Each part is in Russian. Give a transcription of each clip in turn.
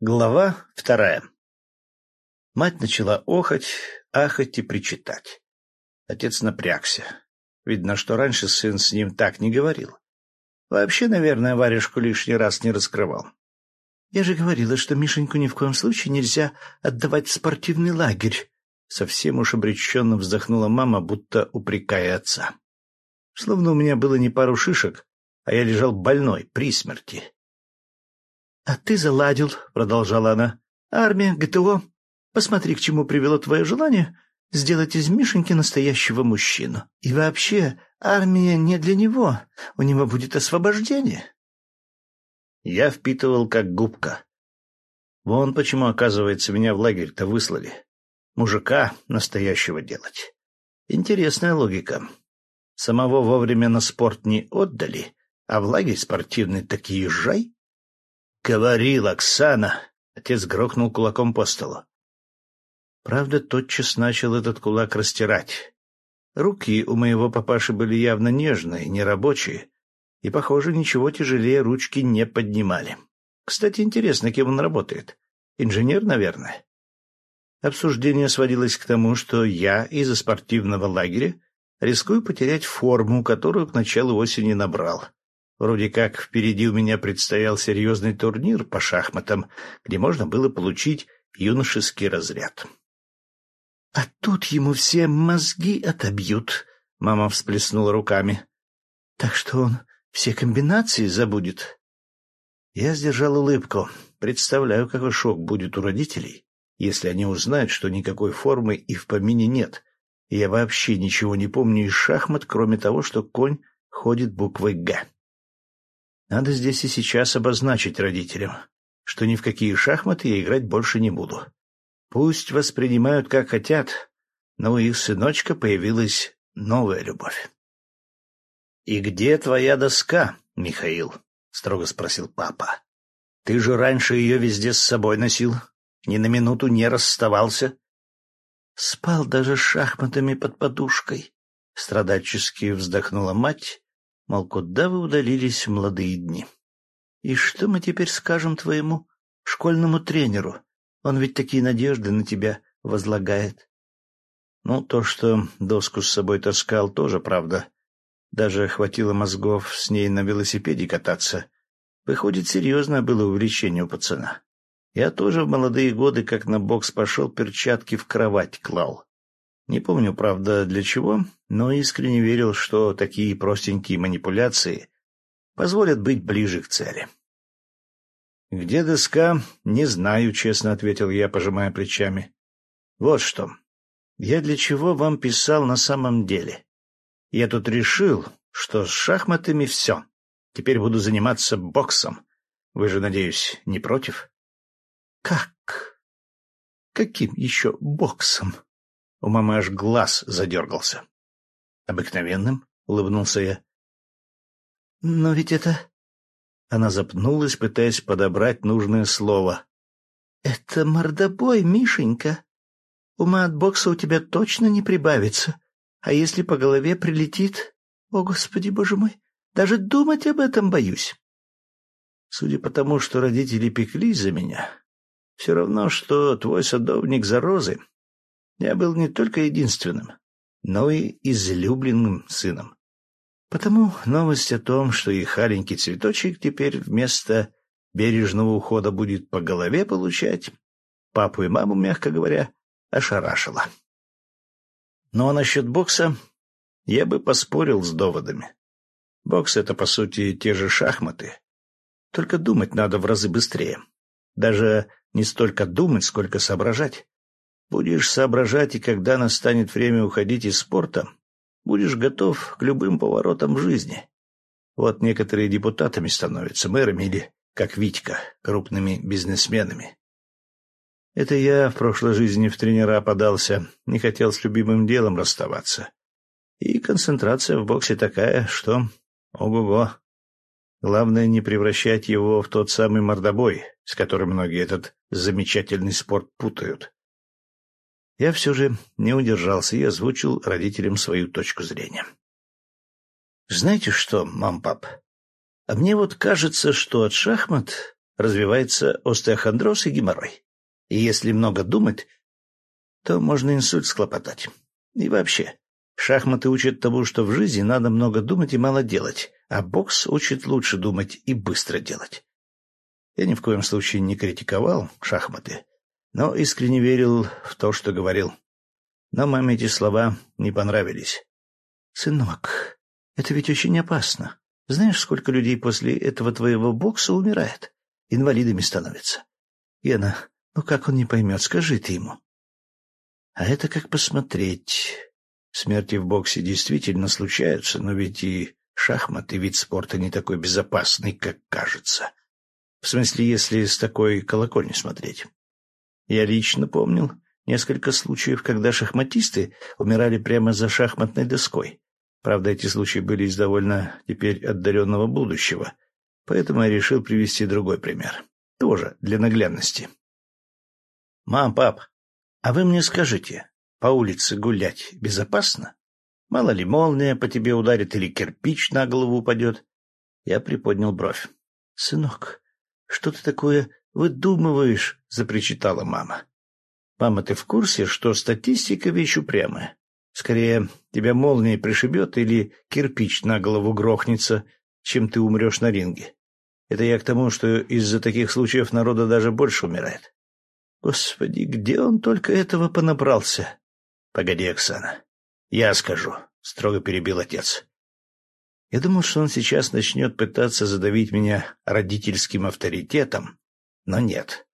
Глава вторая Мать начала охать, ахать и причитать. Отец напрягся. Видно, что раньше сын с ним так не говорил. Вообще, наверное, варежку лишний раз не раскрывал. «Я же говорила, что Мишеньку ни в коем случае нельзя отдавать в спортивный лагерь», совсем уж обреченно вздохнула мама, будто упрекая отца. Словно у меня было не пару шишек, а я лежал больной, при смерти. — А ты заладил, — продолжала она. — Армия, ГТО. Посмотри, к чему привело твое желание сделать из Мишеньки настоящего мужчину. И вообще, армия не для него. У него будет освобождение. Я впитывал как губка. Вон почему, оказывается, меня в лагерь-то выслали. Мужика настоящего делать. Интересная логика. Самого вовремя на спорт не отдали, а в лагерь спортивный так езжай. — Говорил, Оксана! — отец грохнул кулаком по столу. Правда, тотчас начал этот кулак растирать. Руки у моего папаши были явно нежные, нерабочие, и, похоже, ничего тяжелее ручки не поднимали. Кстати, интересно, кем он работает. Инженер, наверное. Обсуждение сводилось к тому, что я из-за спортивного лагеря рискую потерять форму, которую к началу осени набрал. Вроде как впереди у меня предстоял серьезный турнир по шахматам, где можно было получить юношеский разряд. — А тут ему все мозги отобьют, — мама всплеснула руками. — Так что он все комбинации забудет. Я сдержал улыбку. Представляю, какой шок будет у родителей, если они узнают, что никакой формы и в помине нет, я вообще ничего не помню из шахмат, кроме того, что конь ходит буквой «Г». Надо здесь и сейчас обозначить родителям, что ни в какие шахматы я играть больше не буду. Пусть воспринимают как хотят, но у их сыночка появилась новая любовь. — И где твоя доска, Михаил? — строго спросил папа. — Ты же раньше ее везде с собой носил, ни на минуту не расставался. Спал даже шахматами под подушкой. Страдальчески вздохнула мать, мол, куда вы удалились в молодые дни? И что мы теперь скажем твоему школьному тренеру? Он ведь такие надежды на тебя возлагает. Ну, то, что доску с собой таскал, тоже правда. Даже хватило мозгов с ней на велосипеде кататься. Выходит, серьезное было увлечение у пацана. Я тоже в молодые годы, как на бокс пошел, перчатки в кровать клал. Не помню, правда, для чего, но искренне верил, что такие простенькие манипуляции позволят быть ближе к цели. «Где доска? Не знаю», — честно ответил я, пожимая плечами. «Вот что. Я для чего вам писал на самом деле? Я тут решил, что с шахматами все. Теперь буду заниматься боксом. Вы же, надеюсь, не против?» Как? Каким еще боксом? У мамы аж глаз задергался. Обыкновенным, улыбнулся я. Но ведь это... Она запнулась, пытаясь подобрать нужное слово. «Это мордобой, Мишенька. Ума от бокса у тебя точно не прибавится. А если по голове прилетит... О, Господи, Боже мой, даже думать об этом боюсь». Судя по тому, что родители пеклись за меня, все равно, что твой садовник за розы. Я был не только единственным, но и излюбленным сыном. Потому новость о том, что и халенький цветочек теперь вместо бережного ухода будет по голове получать, папу и маму, мягко говоря, ошарашила. Ну а насчет бокса я бы поспорил с доводами. Бокс — это, по сути, те же шахматы. Только думать надо в разы быстрее. Даже не столько думать, сколько соображать. Будешь соображать, и когда настанет время уходить из спорта, будешь готов к любым поворотам жизни. Вот некоторые депутатами становятся, мэрами или, как Витька, крупными бизнесменами. Это я в прошлой жизни в тренера подался, не хотел с любимым делом расставаться. И концентрация в боксе такая, что... Ого-го! Главное не превращать его в тот самый мордобой, с которым многие этот замечательный спорт путают. Я все же не удержался и озвучил родителям свою точку зрения. «Знаете что, мам-пап, а мне вот кажется, что от шахмат развивается остеохондроз и геморрой. И если много думать, то можно инсульт схлопотать. И вообще, шахматы учат тому, что в жизни надо много думать и мало делать, а бокс учит лучше думать и быстро делать. Я ни в коем случае не критиковал шахматы, но искренне верил в то, что говорил. Но маме эти слова не понравились. «Сынок, это ведь очень опасно. Знаешь, сколько людей после этого твоего бокса умирает? Инвалидами становятся. Гена, ну как он не поймет, скажи ты ему». А это как посмотреть. Смерти в боксе действительно случаются, но ведь и шахматы вид спорта не такой безопасный, как кажется. В смысле, если с такой колокольни смотреть. Я лично помнил несколько случаев, когда шахматисты умирали прямо за шахматной доской. Правда, эти случаи были из довольно теперь отдаленного будущего, поэтому я решил привести другой пример. Тоже для наглядности. «Мам, пап, а вы мне скажите, по улице гулять безопасно? Мало ли молния по тебе ударит или кирпич на голову упадет?» Я приподнял бровь. «Сынок, что ты такое выдумываешь?» — запричитала мама. «Мама, ты в курсе, что статистика вещь упрямая? Скорее, тебя молнией пришибет или кирпич на голову грохнется, чем ты умрешь на ринге. Это я к тому, что из-за таких случаев народа даже больше умирает. Господи, где он только этого понабрался? Погоди, Оксана. Я скажу, — строго перебил отец. Я думал, что он сейчас начнет пытаться задавить меня родительским авторитетом, но нет.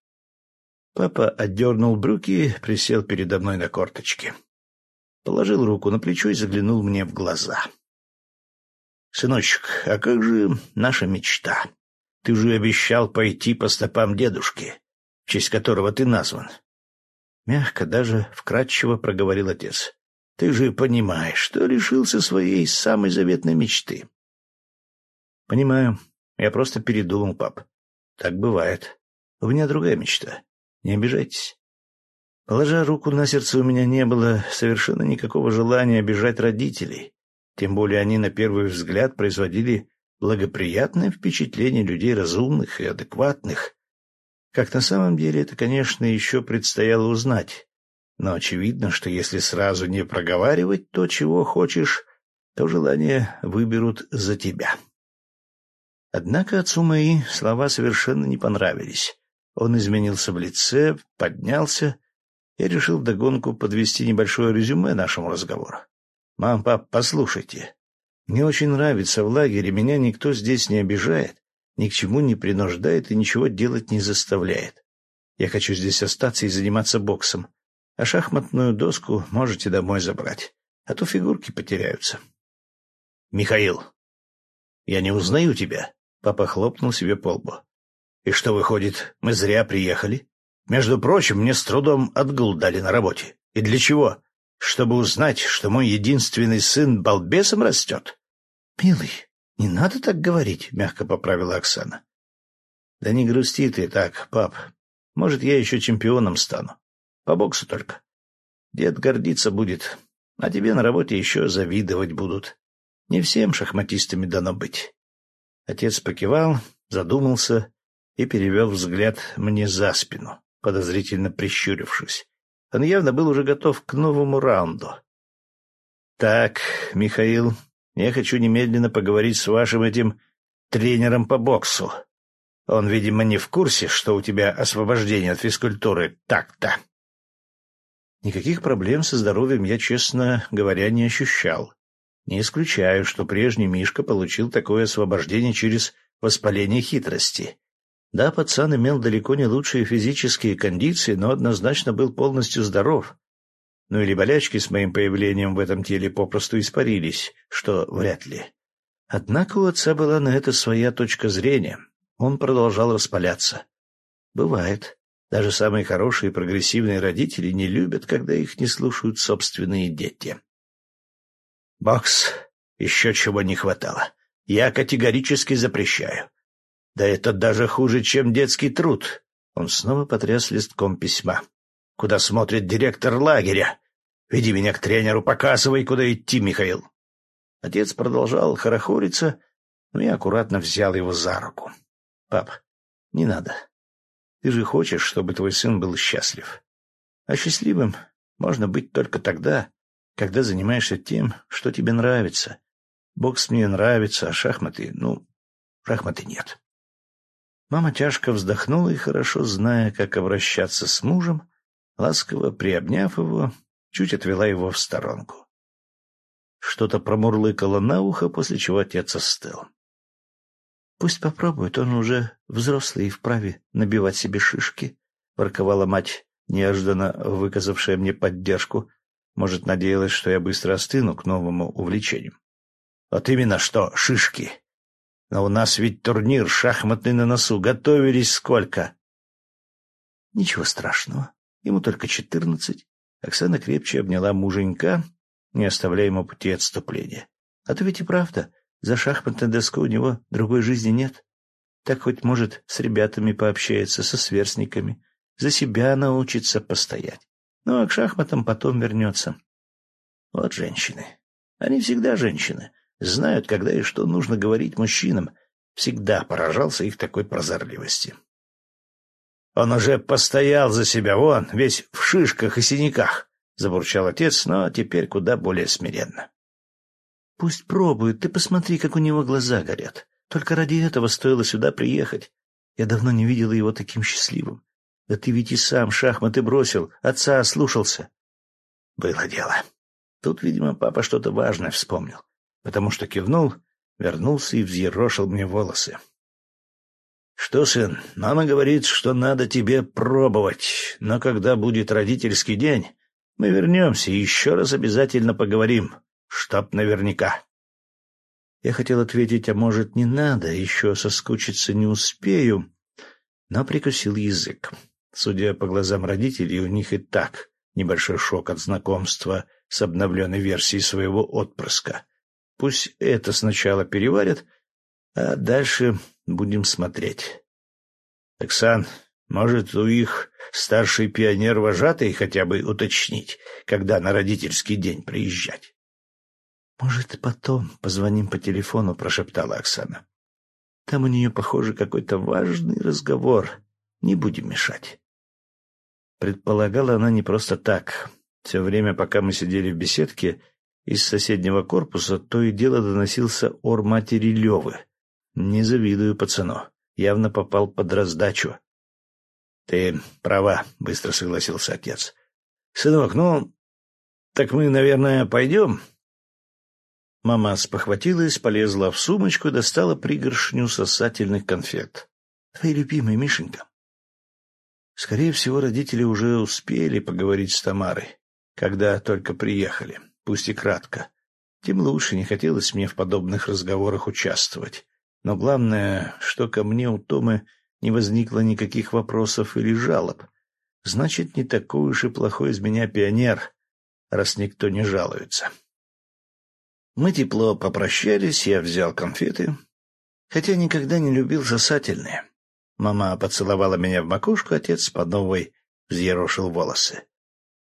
Папа отдернул брюки, присел передо мной на корточки положил руку на плечо и заглянул мне в глаза. — Сыночек, а как же наша мечта? Ты же обещал пойти по стопам дедушки, в честь которого ты назван. Мягко, даже вкратчиво проговорил отец. — Ты же понимаешь, что лишился своей самой заветной мечты. — Понимаю. Я просто передумал, пап. Так бывает. У меня другая мечта. Не обижайтесь. Положа руку на сердце, у меня не было совершенно никакого желания обижать родителей. Тем более они на первый взгляд производили благоприятное впечатление людей разумных и адекватных. Как на самом деле это, конечно, еще предстояло узнать. Но очевидно, что если сразу не проговаривать то, чего хочешь, то желания выберут за тебя. Однако отцу мои слова совершенно не понравились. Он изменился в лице, поднялся я решил вдогонку подвести небольшое резюме нашему разговору. «Мам, пап, послушайте. Мне очень нравится в лагере, меня никто здесь не обижает, ни к чему не принуждает и ничего делать не заставляет. Я хочу здесь остаться и заниматься боксом, а шахматную доску можете домой забрать, а то фигурки потеряются». «Михаил, я не узнаю тебя», — папа хлопнул себе по лбу. «И что, выходит, мы зря приехали?» Между прочим, мне с трудом отгул дали на работе. И для чего? Чтобы узнать, что мой единственный сын балбесом растет? — Милый, не надо так говорить, — мягко поправила Оксана. — Да не грусти ты так, пап. Может, я еще чемпионом стану. По боксу только. Дед гордиться будет, а тебе на работе еще завидовать будут. Не всем шахматистами дано быть. Отец покивал, задумался и перевел взгляд мне за спину подозрительно прищурившись. Он явно был уже готов к новому раунду. «Так, Михаил, я хочу немедленно поговорить с вашим этим тренером по боксу. Он, видимо, не в курсе, что у тебя освобождение от физкультуры так-то». Никаких проблем со здоровьем я, честно говоря, не ощущал. Не исключаю, что прежний Мишка получил такое освобождение через воспаление хитрости. Да, пацан имел далеко не лучшие физические кондиции, но однозначно был полностью здоров. Ну или болячки с моим появлением в этом теле попросту испарились, что вряд ли. Однако у отца была на это своя точка зрения. Он продолжал распаляться. Бывает. Даже самые хорошие и прогрессивные родители не любят, когда их не слушают собственные дети. Бокс. Еще чего не хватало. Я категорически запрещаю. Да это даже хуже, чем детский труд. Он снова потряс листком письма. Куда смотрит директор лагеря? Веди меня к тренеру, показывай, куда идти, Михаил. Отец продолжал хорохориться, но я аккуратно взял его за руку. — Пап, не надо. Ты же хочешь, чтобы твой сын был счастлив. А счастливым можно быть только тогда, когда занимаешься тем, что тебе нравится. Бокс мне нравится, а шахматы, ну, шахматы нет. Мама тяжко вздохнула и, хорошо зная, как обращаться с мужем, ласково приобняв его, чуть отвела его в сторонку. Что-то промурлыкало на ухо, после чего отец остыл. — Пусть попробует, он уже взрослый и вправе набивать себе шишки, — ворковала мать, неожиданно выказавшая мне поддержку. Может, надеялась, что я быстро остыну к новому увлечению. — Вот именно что, шишки! Но у нас ведь турнир шахматный на носу. Готовились сколько? — Ничего страшного. Ему только четырнадцать. Оксана крепче обняла муженька, не оставляя ему пути отступления. А то ведь и правда, за шахматной доской у него другой жизни нет. Так хоть, может, с ребятами пообщается, со сверстниками, за себя научится постоять. Ну, а к шахматам потом вернется. Вот женщины. Они всегда женщины. Знают, когда и что нужно говорить мужчинам. Всегда поражался их такой прозорливости. Он уже постоял за себя, вон, весь в шишках и синяках, — забурчал отец, но теперь куда более смиренно. — Пусть пробует, ты посмотри, как у него глаза горят. Только ради этого стоило сюда приехать. Я давно не видела его таким счастливым. Да ты ведь и сам шахматы бросил, отца ослушался. Было дело. Тут, видимо, папа что-то важное вспомнил, потому что кивнул, вернулся и взъерошил мне волосы. «Что, сын, мама говорит, что надо тебе пробовать, но когда будет родительский день, мы вернемся и еще раз обязательно поговорим, чтоб наверняка». Я хотел ответить, а может, не надо, еще соскучиться не успею, но прикусил язык. Судя по глазам родителей, у них и так небольшой шок от знакомства с обновленной версией своего отпрыска. Пусть это сначала переварят, а дальше будем смотреть. Оксан, может, у их старший пионер вожатый хотя бы уточнить, когда на родительский день приезжать? — Может, потом позвоним по телефону, — прошептала Оксана. — Там у нее, похоже, какой-то важный разговор. Не будем мешать. Предполагала она не просто так. Все время, пока мы сидели в беседке, из соседнего корпуса то и дело доносился ор матери Левы — не завидую пацану. Явно попал под раздачу. — Ты права, — быстро согласился отец. — Сынок, ну, так мы, наверное, пойдем? Мама спохватилась, полезла в сумочку и достала пригоршню сосательных конфет. — Твои любимые, Мишенька. Скорее всего, родители уже успели поговорить с Тамарой, когда только приехали, пусть и кратко. Тем лучше не хотелось мне в подобных разговорах участвовать. Но главное, что ко мне у Томы не возникло никаких вопросов или жалоб. Значит, не такой уж и плохой из меня пионер, раз никто не жалуется. Мы тепло попрощались, я взял конфеты, хотя никогда не любил засательные. Мама поцеловала меня в макушку, отец по новой взъерошил волосы.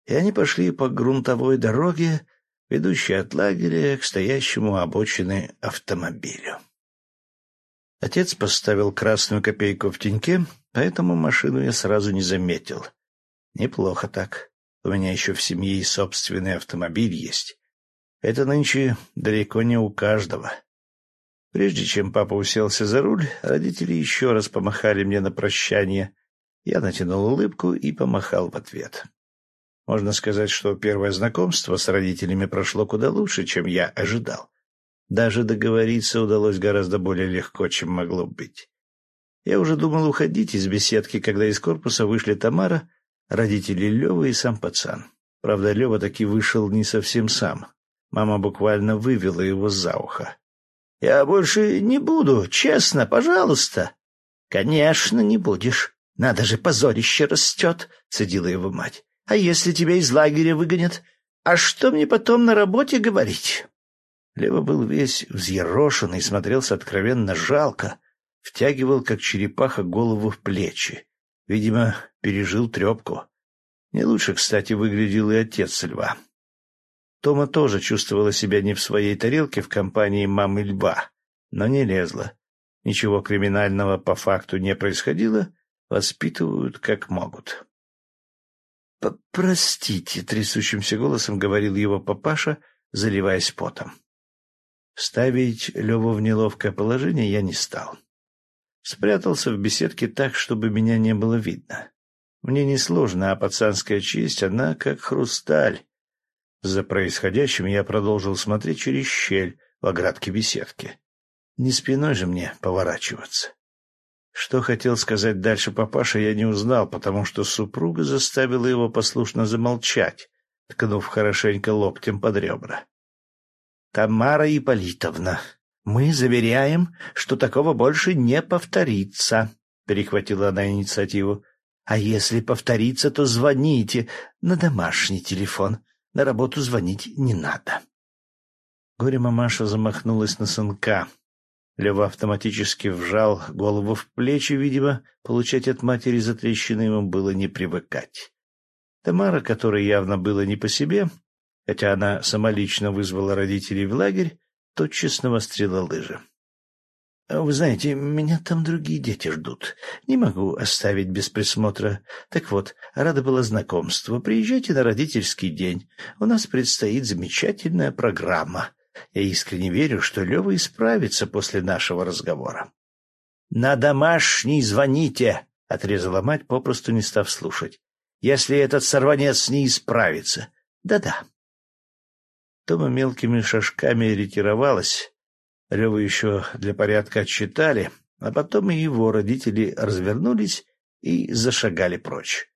И они пошли по грунтовой дороге, ведущей от лагеря к стоящему обочины автомобилю. Отец поставил красную копейку в теньке, поэтому машину я сразу не заметил. Неплохо так. У меня еще в семье и собственный автомобиль есть. Это нынче далеко не у каждого. Прежде чем папа уселся за руль, родители еще раз помахали мне на прощание. Я натянул улыбку и помахал в ответ. Можно сказать, что первое знакомство с родителями прошло куда лучше, чем я ожидал. Даже договориться удалось гораздо более легко, чем могло быть. Я уже думал уходить из беседки, когда из корпуса вышли Тамара, родители Левы и сам пацан. Правда, Лева таки вышел не совсем сам. Мама буквально вывела его за ухо. — Я больше не буду, честно, пожалуйста. — Конечно, не будешь. Надо же, позорище растет, — цедила его мать. — А если тебя из лагеря выгонят? А что мне потом на работе говорить? Лева был весь взъерошен и смотрелся откровенно жалко, втягивал, как черепаха, голову в плечи. Видимо, пережил трепку. Не лучше, кстати, выглядел и отец льва. Тома тоже чувствовала себя не в своей тарелке в компании мамы льва, но не лезла. ничего криминального по факту не происходило, воспитывают как могут. «Простите», — трясущимся голосом говорил его папаша, заливаясь потом. Ставить Леву в неловкое положение я не стал. Спрятался в беседке так, чтобы меня не было видно. Мне несложно, а пацанская честь, она как хрусталь. За происходящим я продолжил смотреть через щель в оградке беседки. Не спиной же мне поворачиваться. Что хотел сказать дальше папаша, я не узнал, потому что супруга заставила его послушно замолчать, ткнув хорошенько локтем под ребра. — Тамара Ипполитовна, мы заверяем, что такого больше не повторится, — перехватила она инициативу. — А если повторится, то звоните на домашний телефон. На работу звонить не надо. Горе-мамаша замахнулась на сынка, Лева автоматически вжал голову в плечи, видимо, получать от матери затрещины ему было не привыкать. Тамара, которой явно было не по себе, хотя она самолично вызвала родителей в лагерь, тотчас навострила лыжи. — Вы знаете, меня там другие дети ждут. Не могу оставить без присмотра. Так вот, рада была знакомству. Приезжайте на родительский день. У нас предстоит замечательная программа. Я искренне верю, что Лева исправится после нашего разговора. — На домашний звоните! — отрезала мать, попросту не став слушать. — Если этот сорванец не исправится. Да-да. Тома мелкими шажками ретировалась. Леву еще для порядка отчитали, а потом и его родители развернулись и зашагали прочь.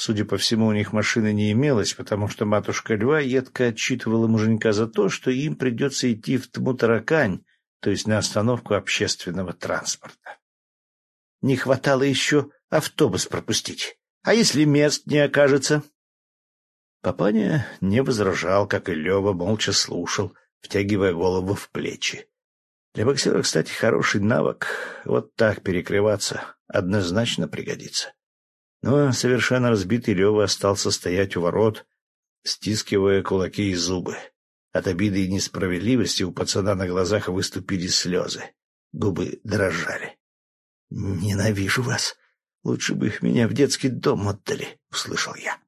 Судя по всему, у них машины не имелось, потому что матушка Льва едко отчитывала муженька за то, что им придется идти в Тмутаракань, то есть на остановку общественного транспорта. Не хватало еще автобус пропустить. А если мест не окажется? Папаня не возражал, как и Лева молча слушал, втягивая голову в плечи. Для боксера, кстати, хороший навык. Вот так перекрываться однозначно пригодится. Но совершенно разбитый Лева остался стоять у ворот, стискивая кулаки и зубы. От обиды и несправедливости у пацана на глазах выступили слезы. Губы дрожали. — Ненавижу вас. Лучше бы их меня в детский дом отдали, — услышал я.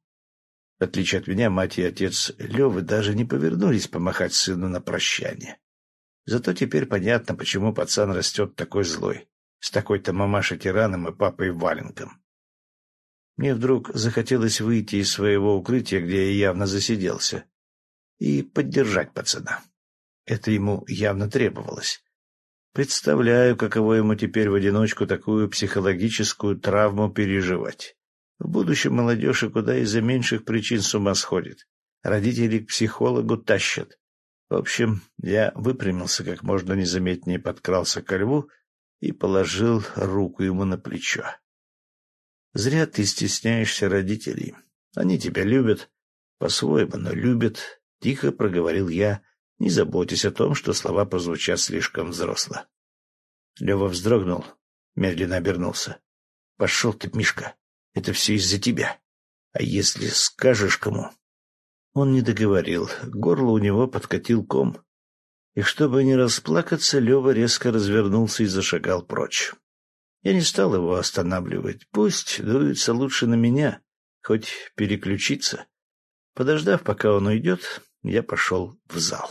В отличие от меня, мать и отец Левы даже не повернулись помахать сыну на прощание. Зато теперь понятно, почему пацан растет такой злой, с такой-то мамашей-тираном и папой валенком. Мне вдруг захотелось выйти из своего укрытия, где я явно засиделся, и поддержать пацана. Это ему явно требовалось. Представляю, каково ему теперь в одиночку такую психологическую травму переживать. В будущем молодежь и куда из-за меньших причин с ума сходит. Родители к психологу тащат. В общем, я выпрямился как можно незаметнее, подкрался ко льву и положил руку ему на плечо. Зря ты стесняешься родителей. Они тебя любят. По-своему, но любят. Тихо проговорил я, не заботясь о том, что слова прозвучат слишком взросло. Лева вздрогнул, медленно обернулся. — Пошел ты, Мишка. Это все из-за тебя. А если скажешь кому? Он не договорил. Горло у него подкатил ком. И чтобы не расплакаться, Лева резко развернулся и зашагал прочь. Я не стал его останавливать. Пусть дуется лучше на меня, хоть переключиться. Подождав, пока он уйдет, я пошел в зал.